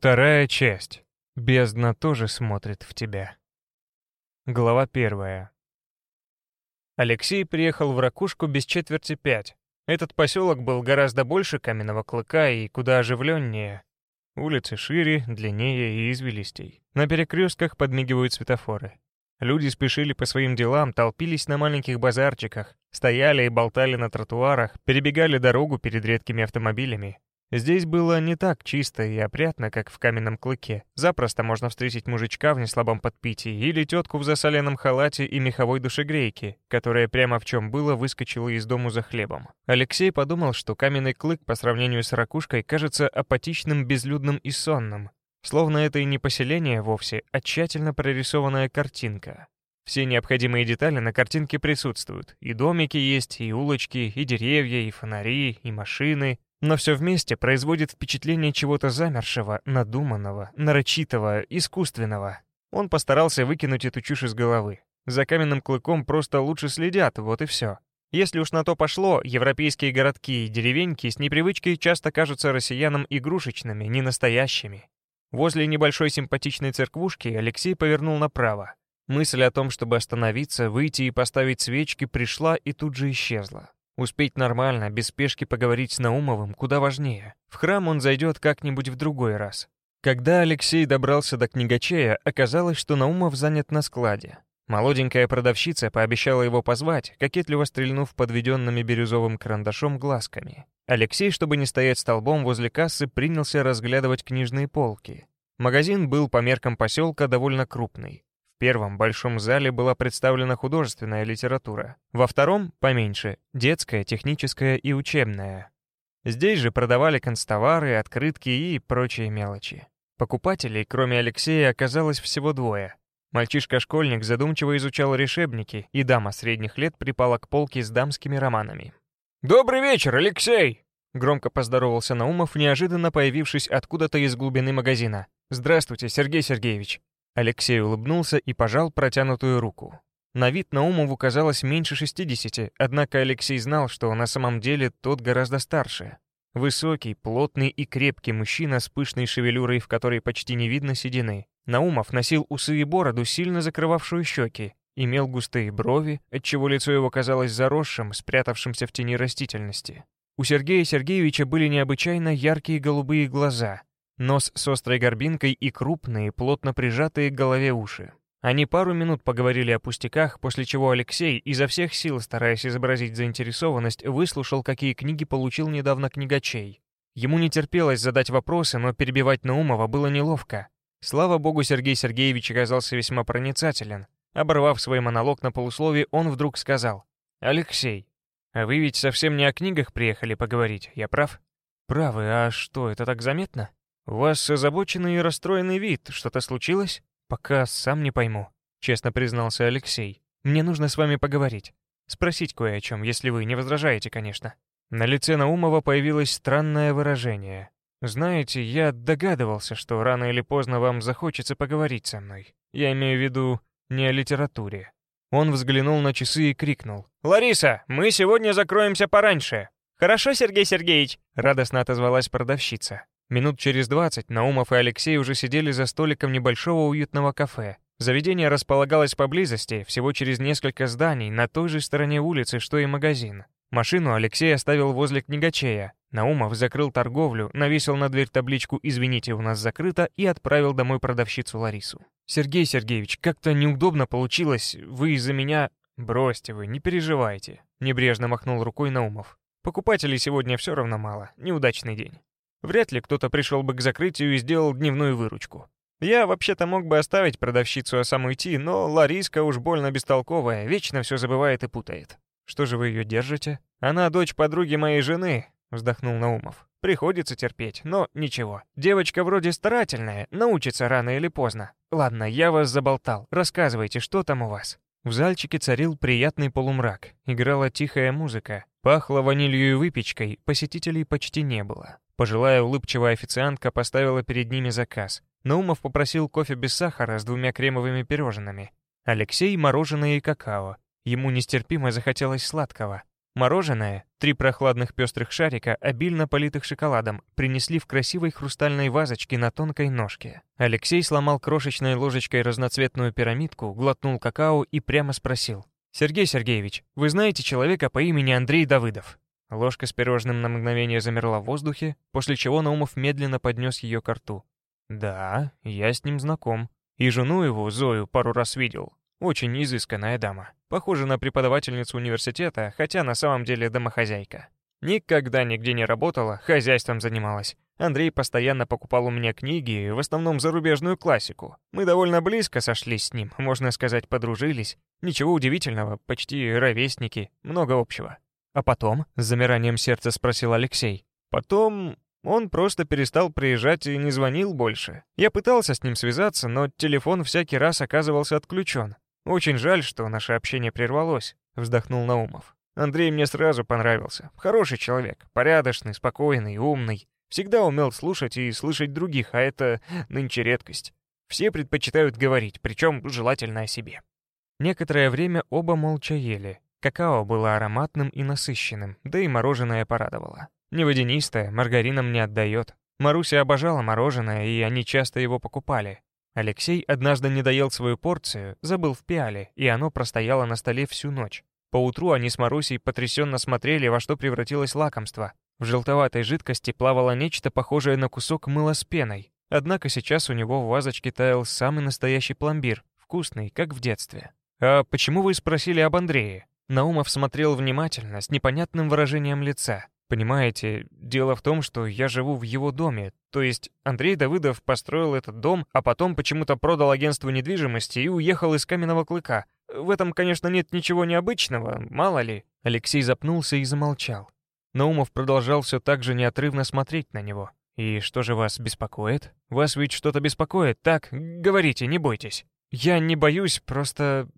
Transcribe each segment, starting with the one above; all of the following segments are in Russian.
Вторая часть. Бездна тоже смотрит в тебя. Глава первая. Алексей приехал в Ракушку без четверти пять. Этот поселок был гораздо больше каменного клыка и куда оживленнее. Улицы шире, длиннее и извилистей. На перекрестках подмигивают светофоры. Люди спешили по своим делам, толпились на маленьких базарчиках, стояли и болтали на тротуарах, перебегали дорогу перед редкими автомобилями. Здесь было не так чисто и опрятно, как в каменном клыке. Запросто можно встретить мужичка в неслабом подпитии или тетку в засоленном халате и меховой душегрейке, которая прямо в чем было выскочила из дому за хлебом. Алексей подумал, что каменный клык по сравнению с ракушкой кажется апатичным, безлюдным и сонным. Словно это и не поселение вовсе, а тщательно прорисованная картинка. Все необходимые детали на картинке присутствуют. И домики есть, и улочки, и деревья, и фонари, и машины, но все вместе производит впечатление чего-то замершего, надуманного, нарочитого, искусственного. Он постарался выкинуть эту чушь из головы. За каменным клыком просто лучше следят, вот и все. Если уж на то пошло, европейские городки и деревеньки с непривычки часто кажутся россиянам игрушечными, не настоящими. Возле небольшой симпатичной церквушки Алексей повернул направо. Мысль о том, чтобы остановиться, выйти и поставить свечки, пришла и тут же исчезла. Успеть нормально, без спешки поговорить с Наумовым куда важнее. В храм он зайдет как-нибудь в другой раз. Когда Алексей добрался до книгачея, оказалось, что Наумов занят на складе. Молоденькая продавщица пообещала его позвать, кокетливо стрельнув подведенными бирюзовым карандашом глазками. Алексей, чтобы не стоять столбом возле кассы, принялся разглядывать книжные полки. Магазин был по меркам поселка довольно крупный первом большом зале была представлена художественная литература, во втором, поменьше, детская, техническая и учебная. Здесь же продавали констовары, открытки и прочие мелочи. Покупателей, кроме Алексея, оказалось всего двое. Мальчишка-школьник задумчиво изучал решебники, и дама средних лет припала к полке с дамскими романами. «Добрый вечер, Алексей!» Громко поздоровался Наумов, неожиданно появившись откуда-то из глубины магазина. «Здравствуйте, Сергей Сергеевич!» Алексей улыбнулся и пожал протянутую руку. На вид Наумову казалось меньше 60, однако Алексей знал, что на самом деле тот гораздо старше. Высокий, плотный и крепкий мужчина с пышной шевелюрой, в которой почти не видно седины. Наумов носил усы и бороду, сильно закрывавшую щеки, имел густые брови, отчего лицо его казалось заросшим, спрятавшимся в тени растительности. У Сергея Сергеевича были необычайно яркие голубые глаза, нос с острой горбинкой и крупные, плотно прижатые к голове уши. Они пару минут поговорили о пустяках, после чего Алексей, изо всех сил стараясь изобразить заинтересованность, выслушал, какие книги получил недавно книгачей. Ему не терпелось задать вопросы, но перебивать Наумова было неловко. Слава богу, Сергей Сергеевич оказался весьма проницателен. Оборвав свой монолог на полусловие, он вдруг сказал. «Алексей, а вы ведь совсем не о книгах приехали поговорить, я прав?» «Правы, а что, это так заметно?» «У вас озабоченный и расстроенный вид. Что-то случилось?» «Пока сам не пойму», — честно признался Алексей. «Мне нужно с вами поговорить. Спросить кое о чем, если вы не возражаете, конечно». На лице Наумова появилось странное выражение. «Знаете, я догадывался, что рано или поздно вам захочется поговорить со мной. Я имею в виду не о литературе». Он взглянул на часы и крикнул. «Лариса, мы сегодня закроемся пораньше!» «Хорошо, Сергей Сергеевич!» — радостно отозвалась продавщица. Минут через двадцать Наумов и Алексей уже сидели за столиком небольшого уютного кафе. Заведение располагалось поблизости, всего через несколько зданий, на той же стороне улицы, что и магазин. Машину Алексей оставил возле книгачея. Наумов закрыл торговлю, навесил на дверь табличку «Извините, у нас закрыто» и отправил домой продавщицу Ларису. «Сергей Сергеевич, как-то неудобно получилось. Вы из-за меня...» «Бросьте вы, не переживайте», — небрежно махнул рукой Наумов. «Покупателей сегодня все равно мало. Неудачный день». Вряд ли кто-то пришел бы к закрытию и сделал дневную выручку. Я вообще-то мог бы оставить продавщицу, а сам уйти, но Лариска уж больно бестолковая, вечно все забывает и путает. Что же вы ее держите? Она дочь подруги моей жены, вздохнул Наумов. Приходится терпеть, но ничего. Девочка вроде старательная, научится рано или поздно. Ладно, я вас заболтал. Рассказывайте, что там у вас? В зальчике царил приятный полумрак. Играла тихая музыка. Пахло ванилью и выпечкой, посетителей почти не было. Пожилая улыбчивая официантка поставила перед ними заказ. Наумов попросил кофе без сахара с двумя кремовыми пирожными. Алексей — мороженое и какао. Ему нестерпимо захотелось сладкого. Мороженое, три прохладных пестрых шарика, обильно политых шоколадом, принесли в красивой хрустальной вазочке на тонкой ножке. Алексей сломал крошечной ложечкой разноцветную пирамидку, глотнул какао и прямо спросил. «Сергей Сергеевич, вы знаете человека по имени Андрей Давыдов?» Ложка с пирожным на мгновение замерла в воздухе, после чего Наумов медленно поднес ее к рту. «Да, я с ним знаком. И жену его, Зою, пару раз видел. Очень изысканная дама. Похожа на преподавательницу университета, хотя на самом деле домохозяйка. Никогда нигде не работала, хозяйством занималась. Андрей постоянно покупал у меня книги, в основном зарубежную классику. Мы довольно близко сошлись с ним, можно сказать, подружились. Ничего удивительного, почти ровесники, много общего. А потом, с замиранием сердца спросил Алексей. Потом он просто перестал приезжать и не звонил больше. Я пытался с ним связаться, но телефон всякий раз оказывался отключен. «Очень жаль, что наше общение прервалось», — вздохнул Наумов. «Андрей мне сразу понравился. Хороший человек, порядочный, спокойный, умный. Всегда умел слушать и слышать других, а это нынче редкость. Все предпочитают говорить, причем желательно о себе». Некоторое время оба молча ели. Какао было ароматным и насыщенным, да и мороженое порадовало. Не водянистое, маргарином не отдает. Маруся обожала мороженое, и они часто его покупали. Алексей однажды не доел свою порцию, забыл в пиале, и оно простояло на столе всю ночь. Поутру они с Марусей потрясенно смотрели, во что превратилось лакомство. В желтоватой жидкости плавало нечто похожее на кусок мыла с пеной. Однако сейчас у него в вазочке таял самый настоящий пломбир, вкусный, как в детстве. «А почему вы спросили об Андрее?» Наумов смотрел внимательно, с непонятным выражением лица. Понимаете, дело в том, что я живу в его доме, то есть Андрей Давыдов построил этот дом, а потом почему-то продал агентству недвижимости и уехал из Каменного Клыка. В этом, конечно, нет ничего необычного, мало ли. Алексей запнулся и замолчал. Наумов продолжал все так же неотрывно смотреть на него. «И что же вас беспокоит? Вас ведь что-то беспокоит, так? Говорите, не бойтесь». «Я не боюсь, просто...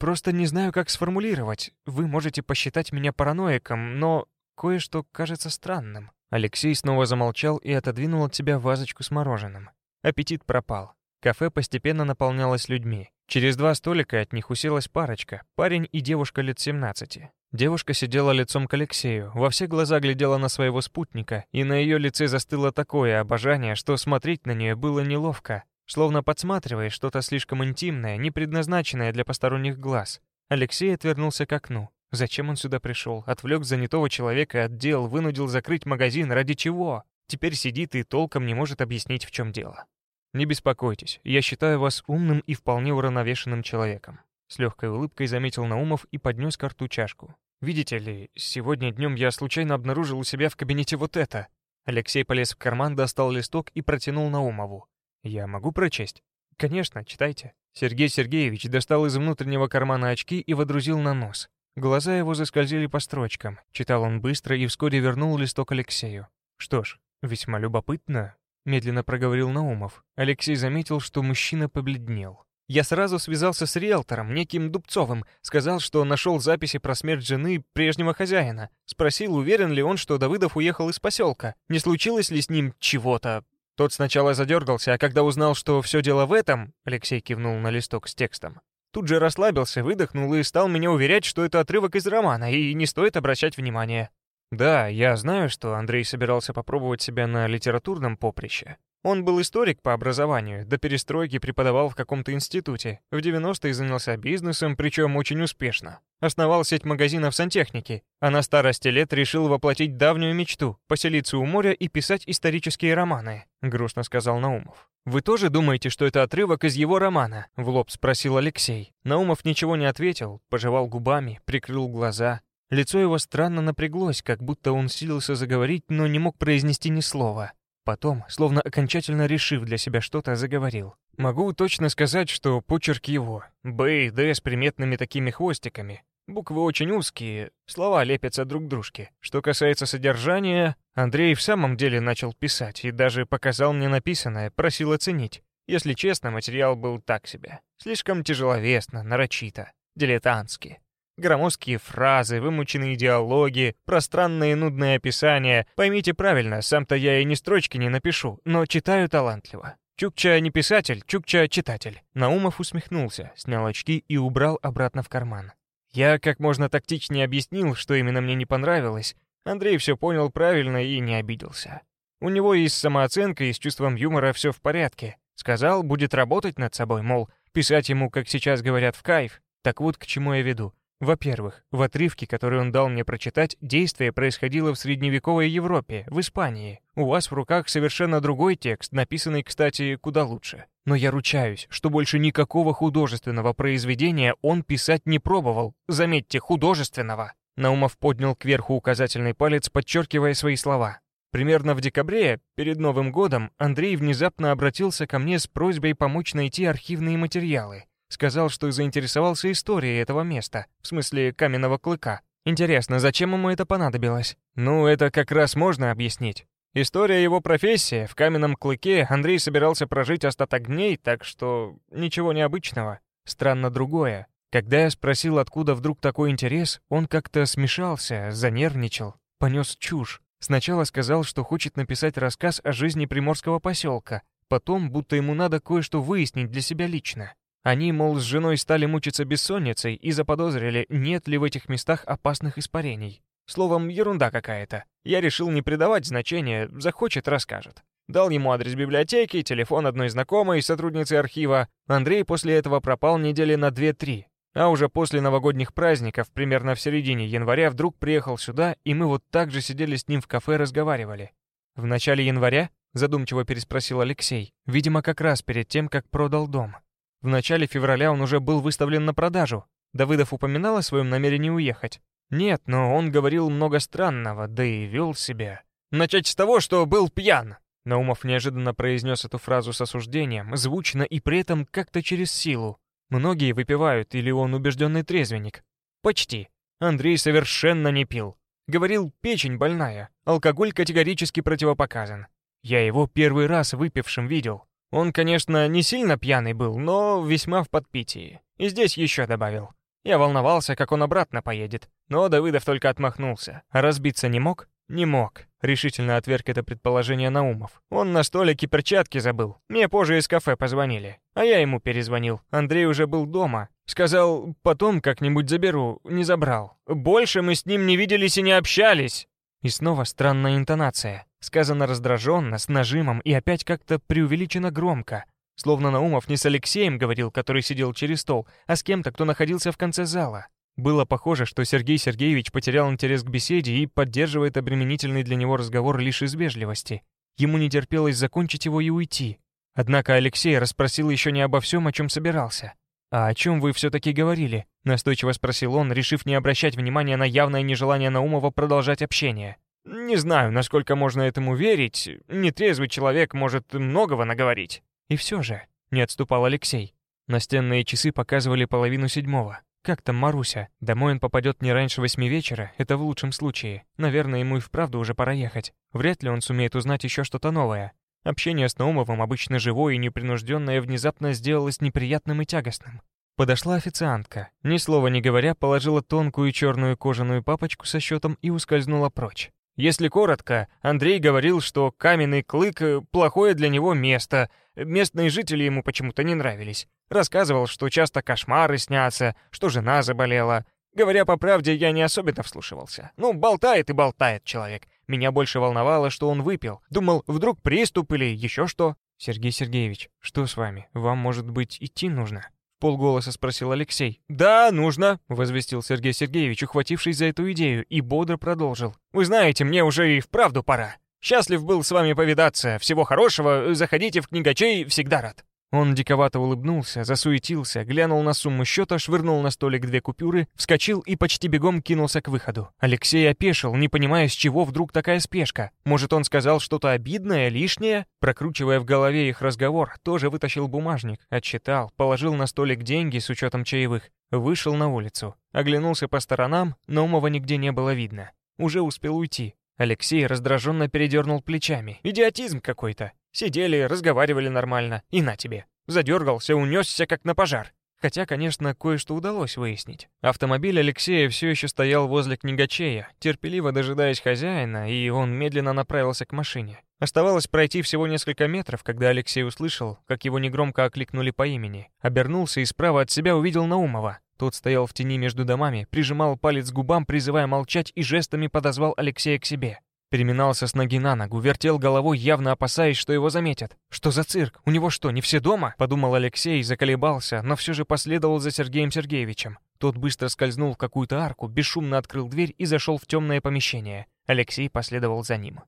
просто не знаю, как сформулировать. Вы можете посчитать меня параноиком, но кое-что кажется странным». Алексей снова замолчал и отодвинул от себя вазочку с мороженым. Аппетит пропал. Кафе постепенно наполнялось людьми. Через два столика от них уселась парочка, парень и девушка лет 17. Девушка сидела лицом к Алексею, во все глаза глядела на своего спутника, и на ее лице застыло такое обожание, что смотреть на нее было неловко, словно подсматривая что-то слишком интимное, не предназначенное для посторонних глаз. Алексей отвернулся к окну. Зачем он сюда пришел? Отвлек занятого человека от дел, вынудил закрыть магазин. Ради чего? Теперь сидит и толком не может объяснить, в чем дело. Не беспокойтесь, я считаю вас умным и вполне уравновешенным человеком. С легкой улыбкой заметил Наумов и поднес к рту чашку. «Видите ли, сегодня днем я случайно обнаружил у себя в кабинете вот это». Алексей полез в карман, достал листок и протянул Наумову. «Я могу прочесть?» «Конечно, читайте». Сергей Сергеевич достал из внутреннего кармана очки и водрузил на нос. Глаза его заскользили по строчкам. Читал он быстро и вскоре вернул листок Алексею. «Что ж, весьма любопытно», — медленно проговорил Наумов. Алексей заметил, что мужчина побледнел. Я сразу связался с риэлтором, неким Дубцовым, сказал, что нашел записи про смерть жены прежнего хозяина. Спросил, уверен ли он, что Давыдов уехал из поселка. Не случилось ли с ним чего-то? Тот сначала задергался, а когда узнал, что все дело в этом, Алексей кивнул на листок с текстом, Тут же расслабился, выдохнул и стал меня уверять, что это отрывок из романа, и не стоит обращать внимания. Да, я знаю, что Андрей собирался попробовать себя на литературном поприще. Он был историк по образованию, до перестройки преподавал в каком-то институте. В 90-е занялся бизнесом, причем очень успешно. Основал сеть магазинов сантехники, а на старости лет решил воплотить давнюю мечту — поселиться у моря и писать исторические романы, — грустно сказал Наумов. «Вы тоже думаете, что это отрывок из его романа?» — в лоб спросил Алексей. Наумов ничего не ответил, пожевал губами, прикрыл глаза. Лицо его странно напряглось, как будто он силился заговорить, но не мог произнести ни слова. Потом, словно окончательно решив для себя что-то, заговорил. «Могу точно сказать, что почерк его. Б и Д с приметными такими хвостиками. Буквы очень узкие, слова лепятся друг к дружке. Что касается содержания, Андрей в самом деле начал писать и даже показал мне написанное, просил оценить. Если честно, материал был так себе. Слишком тяжеловесно, нарочито, дилетантски. Громоздкие фразы, вымученные диалоги, пространные нудные описания. Поймите правильно, сам-то я и ни строчки не напишу, но читаю талантливо. Чукча не писатель, Чукча читатель. Наумов усмехнулся, снял очки и убрал обратно в карман. Я как можно тактичнее объяснил, что именно мне не понравилось. Андрей все понял правильно и не обиделся. У него и с самооценкой, и с чувством юмора все в порядке. Сказал, будет работать над собой, мол, писать ему, как сейчас говорят, в кайф. Так вот, к чему я веду. Во-первых, в отрывке, который он дал мне прочитать, действие происходило в средневековой Европе, в Испании. У вас в руках совершенно другой текст, написанный, кстати, куда лучше. Но я ручаюсь, что больше никакого художественного произведения он писать не пробовал. Заметьте, художественного. Наумов поднял кверху указательный палец, подчеркивая свои слова. Примерно в декабре, перед Новым годом, Андрей внезапно обратился ко мне с просьбой помочь найти архивные материалы. Сказал, что заинтересовался историей этого места, в смысле каменного клыка. Интересно, зачем ему это понадобилось? Ну, это как раз можно объяснить. История его профессии. В каменном клыке Андрей собирался прожить остаток дней, так что ничего необычного. Странно другое. Когда я спросил, откуда вдруг такой интерес, он как-то смешался, занервничал, понес чушь. Сначала сказал, что хочет написать рассказ о жизни приморского поселка, потом, будто ему надо кое-что выяснить для себя лично. Они, мол, с женой стали мучиться бессонницей и заподозрили, нет ли в этих местах опасных испарений. Словом, ерунда какая-то. Я решил не придавать значения, захочет — расскажет. Дал ему адрес библиотеки, телефон одной знакомой, сотрудницы архива. Андрей после этого пропал недели на 2-3. А уже после новогодних праздников, примерно в середине января, вдруг приехал сюда, и мы вот так же сидели с ним в кафе разговаривали. «В начале января?» — задумчиво переспросил Алексей. «Видимо, как раз перед тем, как продал дом. В начале февраля он уже был выставлен на продажу. Давыдов упоминал о своем намерении уехать? Нет, но он говорил много странного, да и вел себя. Начать с того, что был пьян!» Наумов неожиданно произнес эту фразу с осуждением, звучно и при этом как-то через силу. Многие выпивают, или он убежденный трезвенник. Почти. Андрей совершенно не пил. Говорил, печень больная, алкоголь категорически противопоказан. Я его первый раз выпившим видел. Он, конечно, не сильно пьяный был, но весьма в подпитии. И здесь еще добавил. Я волновался, как он обратно поедет, но Давыдов только отмахнулся. Разбиться не мог? Не мог. Решительно отверг это предположение Наумов. Он на столике перчатки забыл. Мне позже из кафе позвонили. А я ему перезвонил. Андрей уже был дома. Сказал, потом как-нибудь заберу. Не забрал. Больше мы с ним не виделись и не общались. И снова странная интонация. Сказано раздраженно, с нажимом и опять как-то преувеличено громко. Словно Наумов не с Алексеем говорил, который сидел через стол, а с кем-то, кто находился в конце зала. Было похоже, что Сергей Сергеевич потерял интерес к беседе и поддерживает обременительный для него разговор лишь из вежливости. Ему не терпелось закончить его и уйти. Однако Алексей расспросил еще не обо всем, о чем собирался. «А о чем вы все-таки говорили?» — настойчиво спросил он, решив не обращать внимания на явное нежелание Наумова продолжать общение. «Не знаю, насколько можно этому верить. Нетрезвый человек может многого наговорить». «И все же», — не отступал Алексей. Настенные часы показывали половину седьмого. Как там Маруся? Домой он попадет не раньше восьми вечера, это в лучшем случае. Наверное, ему и вправду уже пора ехать. Вряд ли он сумеет узнать еще что-то новое. Общение с Наумовым, обычно живое и непринужденное, внезапно сделалось неприятным и тягостным. Подошла официантка. Ни слова не говоря, положила тонкую черную кожаную папочку со счетом и ускользнула прочь. Если коротко, Андрей говорил, что каменный клык — плохое для него место. Местные жители ему почему-то не нравились. Рассказывал, что часто кошмары снятся, что жена заболела. Говоря по правде, я не особенно вслушивался. Ну, болтает и болтает человек. Меня больше волновало, что он выпил. Думал, вдруг приступ или еще что. «Сергей Сергеевич, что с вами? Вам, может быть, идти нужно?» Полголоса спросил Алексей. «Да, нужно», — возвестил Сергей Сергеевич, ухватившись за эту идею, и бодро продолжил. «Вы знаете, мне уже и вправду пора. Счастлив был с вами повидаться. Всего хорошего. Заходите в книгачей, всегда рад». Он диковато улыбнулся, засуетился, глянул на сумму счета, швырнул на столик две купюры, вскочил и почти бегом кинулся к выходу. Алексей опешил, не понимая, с чего вдруг такая спешка. Может, он сказал что-то обидное, лишнее? Прокручивая в голове их разговор, тоже вытащил бумажник, отчитал, положил на столик деньги с учетом чаевых, вышел на улицу. Оглянулся по сторонам, но Умова нигде не было видно. Уже успел уйти. Алексей раздраженно передернул плечами. «Идиотизм какой-то. Сидели, разговаривали нормально. И на тебе. Задергался, унесся, как на пожар. Хотя, конечно, кое-что удалось выяснить. Автомобиль Алексея все еще стоял возле книгачея, терпеливо дожидаясь хозяина, и он медленно направился к машине. Оставалось пройти всего несколько метров, когда Алексей услышал, как его негромко окликнули по имени. Обернулся и справа от себя увидел Наумова. Тот стоял в тени между домами, прижимал палец к губам, призывая молчать, и жестами подозвал Алексея к себе. Переминался с ноги на ногу, вертел головой, явно опасаясь, что его заметят. «Что за цирк? У него что, не все дома?» — подумал Алексей, заколебался, но все же последовал за Сергеем Сергеевичем. Тот быстро скользнул в какую-то арку, бесшумно открыл дверь и зашел в темное помещение. Алексей последовал за ним.